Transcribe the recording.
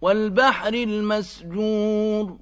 وَالْبَحْرِ الْمَسْجُورِ